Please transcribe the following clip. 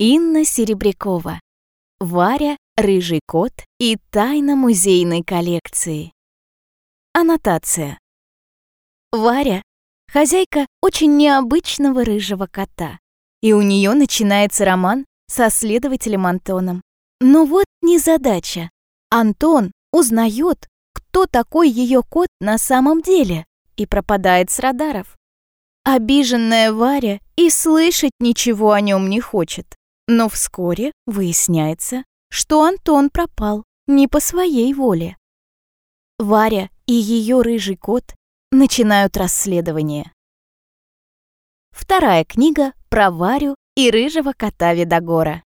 Инна Серебрякова. Варя, рыжий кот и тайна музейной коллекции. Аннотация. Варя — хозяйка очень необычного рыжего кота, и у нее начинается роман со следователем Антоном. Но вот незадача. Антон узнает, кто такой ее кот на самом деле, и пропадает с радаров. Обиженная Варя и слышать ничего о нем не хочет. Но вскоре выясняется, что Антон пропал не по своей воле. Варя и ее рыжий кот начинают расследование. Вторая книга про Варю и рыжего кота Видогора.